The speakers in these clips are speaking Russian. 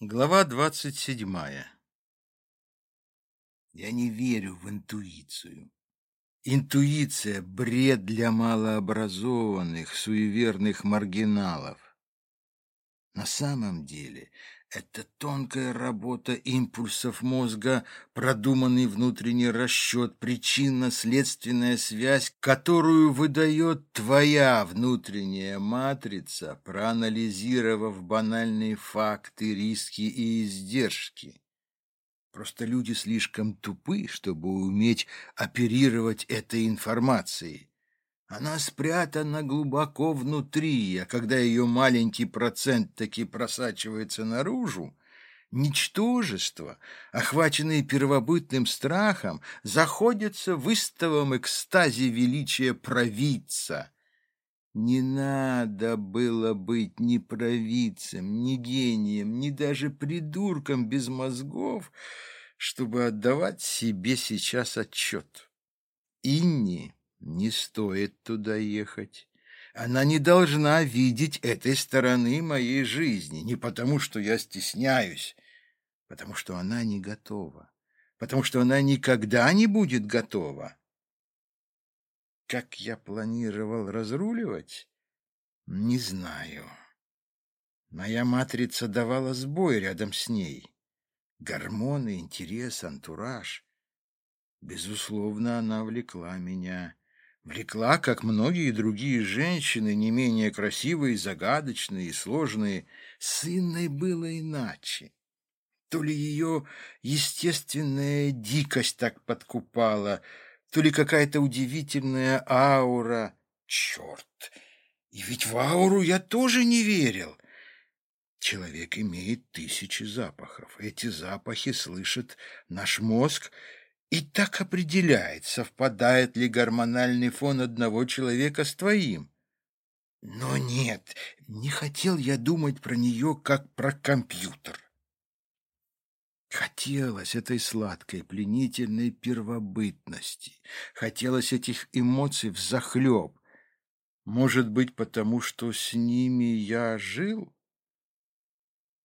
Глава двадцать седьмая Я не верю в интуицию. Интуиция — бред для малообразованных, суеверных маргиналов. На самом деле это тонкая работа импульсов мозга, продуманный внутренний расчет, причинно-следственная связь, которую выдает твоя внутренняя матрица, проанализировав банальные факты, риски и издержки. Просто люди слишком тупы, чтобы уметь оперировать этой информацией. Она спрятана глубоко внутри, а когда ее маленький процент таки просачивается наружу, ничтожество, охваченные первобытным страхом, заходятся в истовом экстазе величия провидца. Не надо было быть ни провидцем, ни гением, ни даже придурком без мозгов, чтобы отдавать себе сейчас отчет. Инни не стоит туда ехать. Она не должна видеть этой стороны моей жизни, не потому, что я стесняюсь, потому что она не готова, потому что она никогда не будет готова. Как я планировал разруливать? Не знаю. Моя матрица давала сбой рядом с ней. Гормоны, интерес, антураж. Безусловно, она влекла меня Влекла, как многие другие женщины, не менее красивые, загадочные и сложные. С Инной было иначе. То ли ее естественная дикость так подкупала, то ли какая-то удивительная аура. Черт! И ведь в ауру я тоже не верил. Человек имеет тысячи запахов. Эти запахи слышит наш мозг и так определяет, совпадает ли гормональный фон одного человека с твоим. Но нет, не хотел я думать про нее, как про компьютер. Хотелось этой сладкой, пленительной первобытности. Хотелось этих эмоций взахлеб. Может быть, потому что с ними я жил?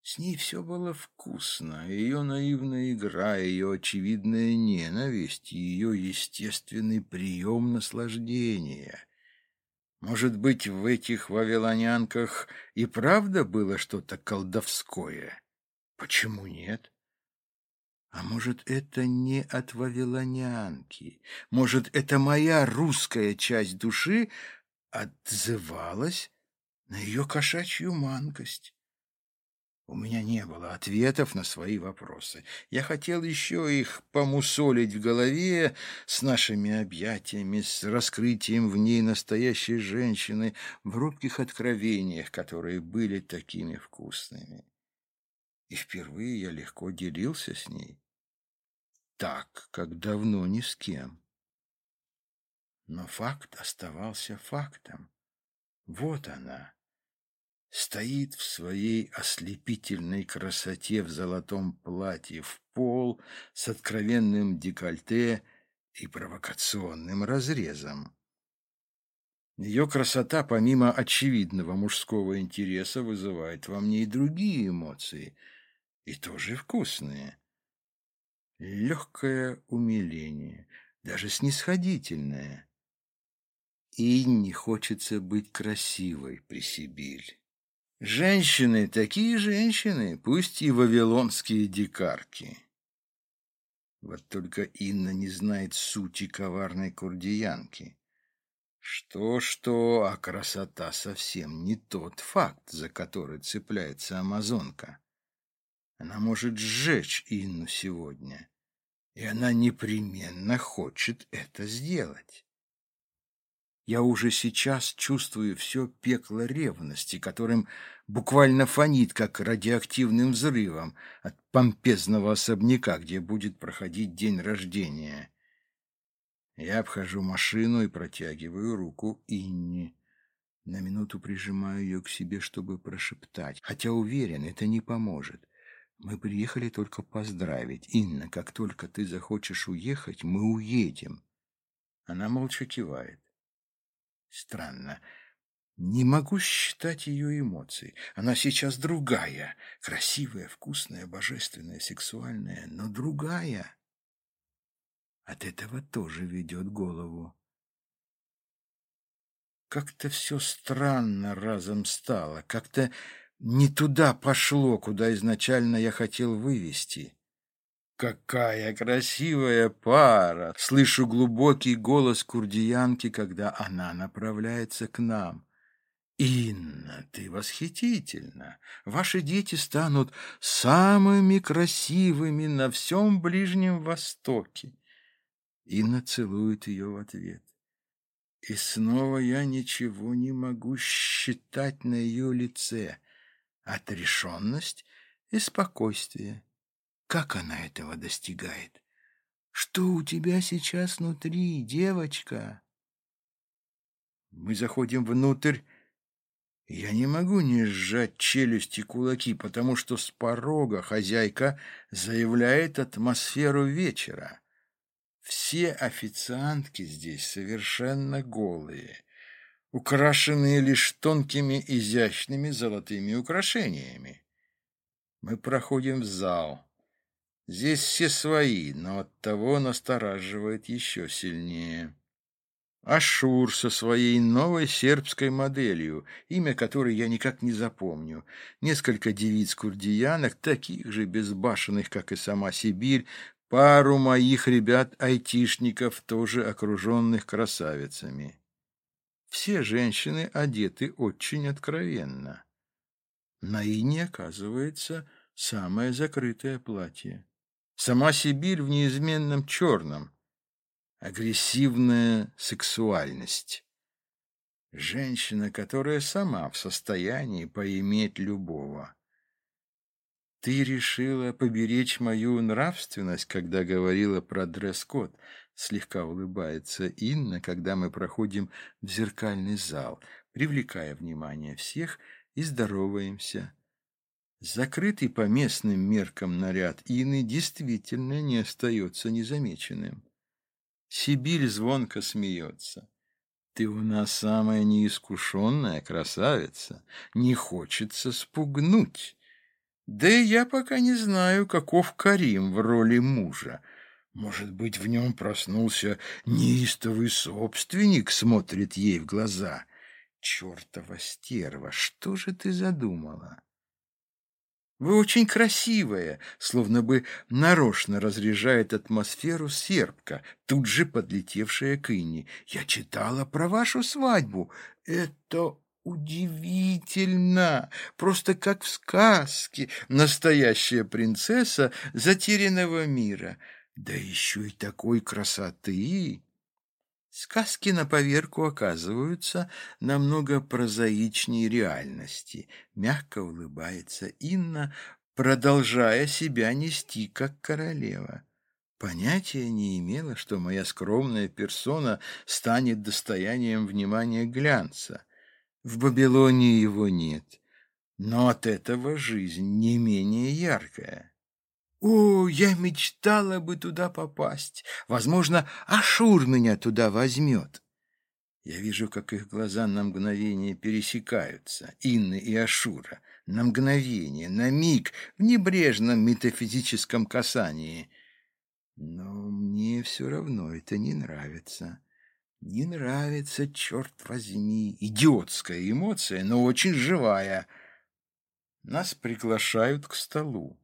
С ней все было вкусно. Ее наивная игра, ее очевидная ненависть, ее естественный прием наслаждения. Может быть, в этих вавилонянках и правда было что-то колдовское? Почему нет? А может, это не от вавилонянки? Может, это моя русская часть души отзывалась на ее кошачью манкость? У меня не было ответов на свои вопросы. Я хотел еще их помусолить в голове с нашими объятиями, с раскрытием в ней настоящей женщины, в робких откровениях, которые были такими вкусными. И впервые я легко делился с ней. Так, как давно ни с кем. Но факт оставался фактом. Вот она стоит в своей ослепительной красоте в золотом платье в пол с откровенным декольте и провокационным разрезом. Ее красота, помимо очевидного мужского интереса, вызывает во мне и другие эмоции, и тоже вкусные. Легкое умиление, даже снисходительное. И не хочется быть красивой при Сибирь. Женщины такие женщины, пусть и вавилонские дикарки. Вот только Инна не знает сути коварной курдиянки. Что-что, а красота совсем не тот факт, за который цепляется амазонка. Она может сжечь Инну сегодня, и она непременно хочет это сделать. Я уже сейчас чувствую все пекло ревности, которым буквально фонит, как радиоактивным взрывом от помпезного особняка, где будет проходить день рождения. Я обхожу машину и протягиваю руку Инне. На минуту прижимаю ее к себе, чтобы прошептать, хотя уверен, это не поможет. Мы приехали только поздравить. Инна, как только ты захочешь уехать, мы уедем. Она молча кивает. Странно. Не могу считать ее эмоций. Она сейчас другая. Красивая, вкусная, божественная, сексуальная, но другая. От этого тоже ведет голову. Как-то все странно разом стало, как-то не туда пошло, куда изначально я хотел вывести. «Какая красивая пара!» Слышу глубокий голос курдиянки, когда она направляется к нам. «Инна, ты восхитительна! Ваши дети станут самыми красивыми на всем Ближнем Востоке!» Инна целует ее в ответ. И снова я ничего не могу считать на ее лице. Отрешенность и спокойствие. Как она этого достигает? Что у тебя сейчас внутри, девочка? Мы заходим внутрь. Я не могу не сжать челюсти кулаки, потому что с порога хозяйка заявляет атмосферу вечера. Все официантки здесь совершенно голые, украшенные лишь тонкими изящными золотыми украшениями. Мы проходим в зал. Здесь все свои, но оттого настораживает еще сильнее. Ашур со своей новой сербской моделью, имя которой я никак не запомню. Несколько девиц-курдиянок, таких же безбашенных, как и сама Сибирь, пару моих ребят-айтишников, тоже окруженных красавицами. Все женщины одеты очень откровенно. На Ине, оказывается, самое закрытое платье. Сама Сибирь в неизменном черном. Агрессивная сексуальность. Женщина, которая сама в состоянии поиметь любого. Ты решила поберечь мою нравственность, когда говорила про дресс-код. Слегка улыбается Инна, когда мы проходим в зеркальный зал, привлекая внимание всех и здороваемся. Закрытый по местным меркам наряд Ины действительно не остается незамеченным. Сибирь звонко смеется. Ты у нас самая неискушенная красавица. Не хочется спугнуть. Да и я пока не знаю, каков Карим в роли мужа. Может быть, в нем проснулся неистовый собственник, смотрит ей в глаза. Чертова стерва, что же ты задумала? Вы очень красивая, словно бы нарочно разряжает атмосферу сербка, тут же подлетевшая к Инне. Я читала про вашу свадьбу. Это удивительно, просто как в сказке. Настоящая принцесса затерянного мира. Да еще и такой красоты. Сказки на поверку оказываются намного прозаичнее реальности. Мягко улыбается Инна, продолжая себя нести как королева. Понятия не имела, что моя скромная персона станет достоянием внимания глянца. В Вавилонии его нет, но от этого жизнь не менее яркая. О, я мечтала бы туда попасть. Возможно, Ашур меня туда возьмет. Я вижу, как их глаза на мгновение пересекаются, Инны и Ашура, на мгновение, на миг, в небрежном метафизическом касании. Но мне все равно это не нравится. Не нравится, черт возьми, идиотская эмоция, но очень живая. Нас приглашают к столу.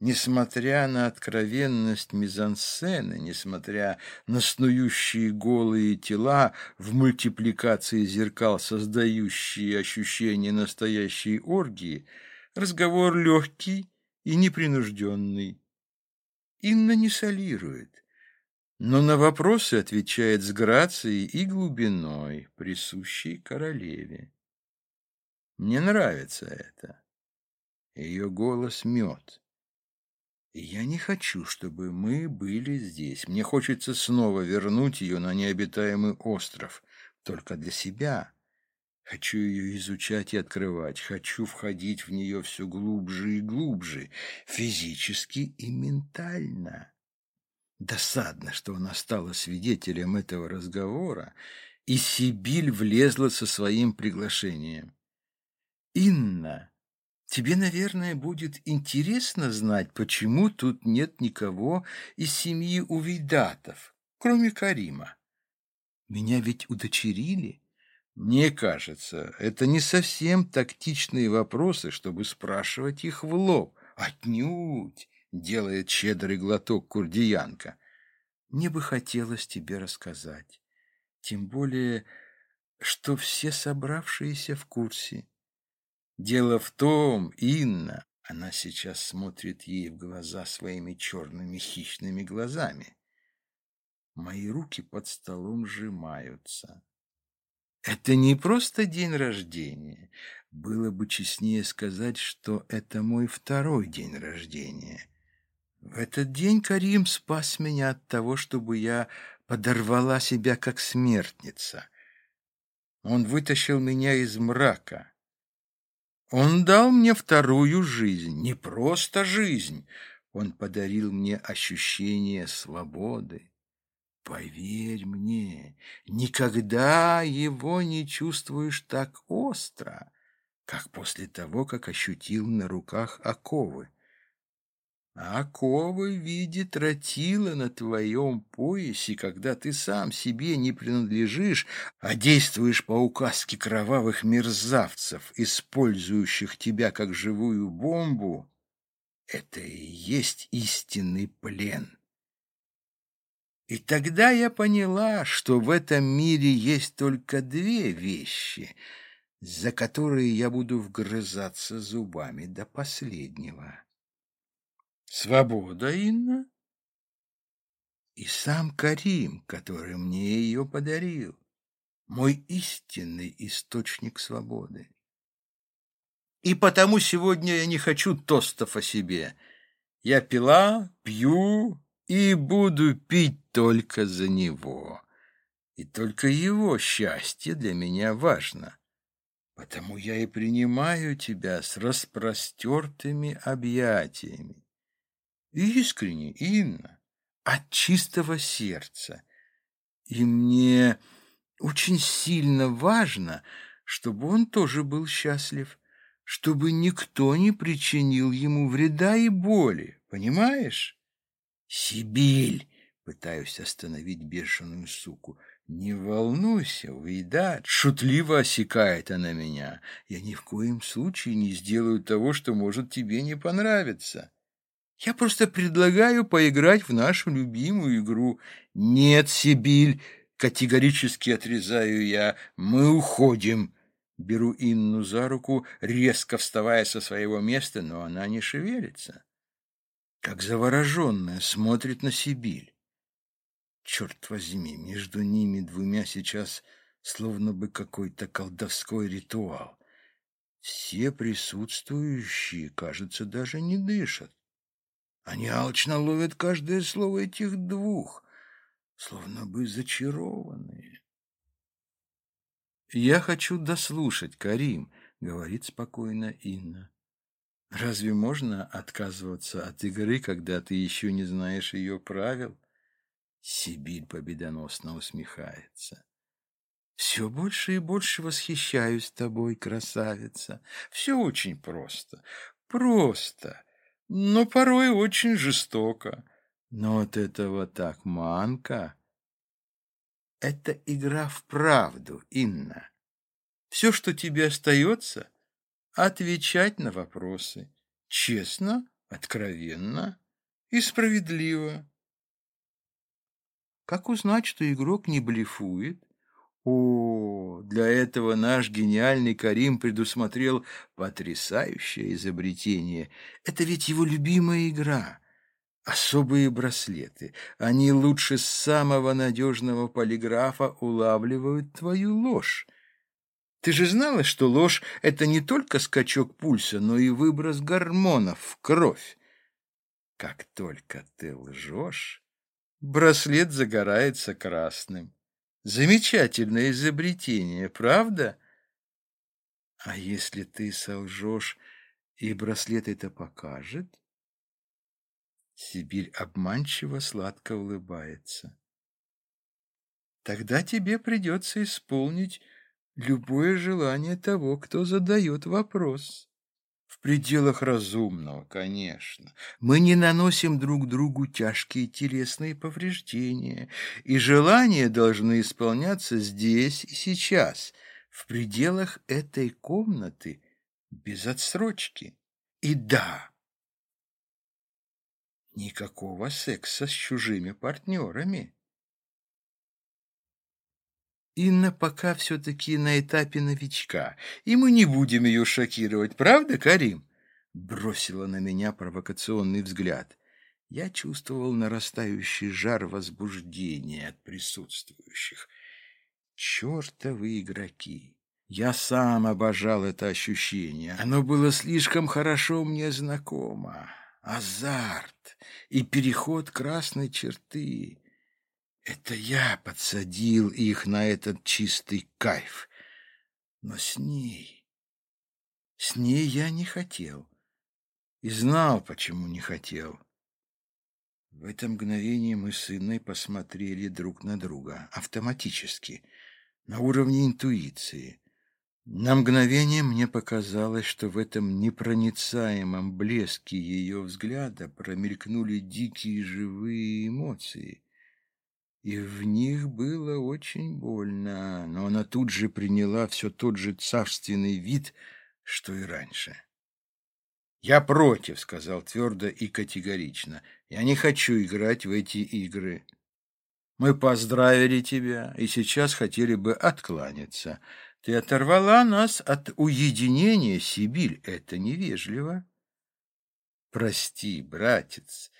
Несмотря на откровенность мизансцены, несмотря на снующие голые тела в мультипликации зеркал, создающие ощущение настоящей оргии, разговор легкий и непринужденный. Инна не солирует, но на вопросы отвечает с грацией и глубиной, присущей королеве. Мне нравится это. Ее голос мед. Я не хочу, чтобы мы были здесь. Мне хочется снова вернуть ее на необитаемый остров. Только для себя. Хочу ее изучать и открывать. Хочу входить в нее все глубже и глубже. Физически и ментально. Досадно, что она стала свидетелем этого разговора и Сибиль влезла со своим приглашением. «Инна, тебе, наверное, будет интересно знать, почему тут нет никого из семьи Увидатов, кроме Карима. Меня ведь удочерили?» Мне кажется, это не совсем тактичные вопросы, чтобы спрашивать их в лоб. Отнюдь, делает щедрый глоток курдиянка. Мне бы хотелось тебе рассказать. Тем более, что все собравшиеся в курсе. Дело в том, Инна, она сейчас смотрит ей в глаза своими черными хищными глазами. Мои руки под столом сжимаются. Это не просто день рождения. Было бы честнее сказать, что это мой второй день рождения. В этот день Карим спас меня от того, чтобы я подорвала себя как смертница. Он вытащил меня из мрака. Он дал мне вторую жизнь, не просто жизнь. Он подарил мне ощущение свободы. Поверь мне, никогда его не чувствуешь так остро, как после того, как ощутил на руках оковы. А оковы видит ротила на твоем поясе, когда ты сам себе не принадлежишь, а действуешь по указке кровавых мерзавцев, использующих тебя как живую бомбу. Это и есть истинный плен. И тогда я поняла, что в этом мире есть только две вещи, за которые я буду вгрызаться зубами до последнего. Свобода, Инна, и сам Карим, который мне ее подарил, мой истинный источник свободы. И потому сегодня я не хочу тостов о себе. Я пила, пью и буду пить только за него. И только его счастье для меня важно. Потому я и принимаю тебя с распростертыми объятиями. Искренне, Инна, от чистого сердца. И мне очень сильно важно, чтобы он тоже был счастлив, чтобы никто не причинил ему вреда и боли, понимаешь? «Сибиль!» — пытаюсь остановить бешеную суку. «Не волнуйся, уйдать!» — шутливо осекает она меня. «Я ни в коем случае не сделаю того, что может тебе не понравиться. Я просто предлагаю поиграть в нашу любимую игру. Нет, Сибиль!» — категорически отрезаю я. «Мы уходим!» Беру Инну за руку, резко вставая со своего места, но она не шевелится как завороженная, смотрит на Сибирь. Черт возьми, между ними двумя сейчас словно бы какой-то колдовской ритуал. Все присутствующие, кажется, даже не дышат. Они алчно ловят каждое слово этих двух, словно бы зачарованные. «Я хочу дослушать, Карим», — говорит спокойно Инна. Разве можно отказываться от игры, когда ты еще не знаешь ее правил? Сибирь победоносно усмехается. Все больше и больше восхищаюсь тобой, красавица. Все очень просто. Просто. Но порой очень жестоко. Но от этого так манка. Это игра в правду, Инна. Все, что тебе остается — отвечать на вопросы честно, откровенно и справедливо. Как узнать, что игрок не блефует? О, для этого наш гениальный Карим предусмотрел потрясающее изобретение. Это ведь его любимая игра. Особые браслеты. Они лучше самого надежного полиграфа улавливают твою ложь. Ты же знала, что ложь — это не только скачок пульса, но и выброс гормонов в кровь. Как только ты лжешь, браслет загорается красным. Замечательное изобретение, правда? А если ты солжешь, и браслет это покажет? Сибирь обманчиво сладко улыбается. Тогда тебе придется исполнить любое желание того, кто задает вопрос. В пределах разумного, конечно. Мы не наносим друг другу тяжкие телесные повреждения, и желания должны исполняться здесь и сейчас, в пределах этой комнаты, без отсрочки. И да, никакого секса с чужими партнерами. Инна пока все-таки на этапе новичка, и мы не будем ее шокировать, правда, Карим?» Бросила на меня провокационный взгляд. Я чувствовал нарастающий жар возбуждения от присутствующих. Чертовы игроки! Я сам обожал это ощущение. Оно было слишком хорошо мне знакомо. Азарт и переход красной черты. Это я подсадил их на этот чистый кайф. Но с ней... С ней я не хотел. И знал, почему не хотел. В это мгновение мы с Инной посмотрели друг на друга, автоматически, на уровне интуиции. На мгновение мне показалось, что в этом непроницаемом блеске ее взгляда промелькнули дикие живые эмоции и в них было очень больно, но она тут же приняла все тот же царственный вид, что и раньше. «Я против», — сказал твердо и категорично. «Я не хочу играть в эти игры. Мы поздравили тебя и сейчас хотели бы откланяться. Ты оторвала нас от уединения, Сибирь. Это невежливо». «Прости, братец»,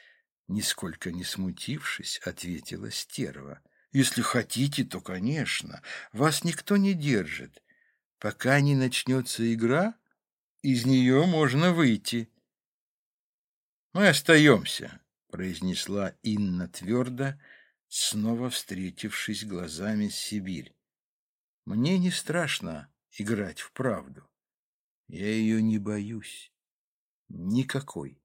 Нисколько не смутившись, ответила стерва. «Если хотите, то, конечно. Вас никто не держит. Пока не начнется игра, из нее можно выйти». «Мы остаемся», — произнесла Инна твердо, снова встретившись глазами с Сибирь. «Мне не страшно играть в правду. Я ее не боюсь. Никакой».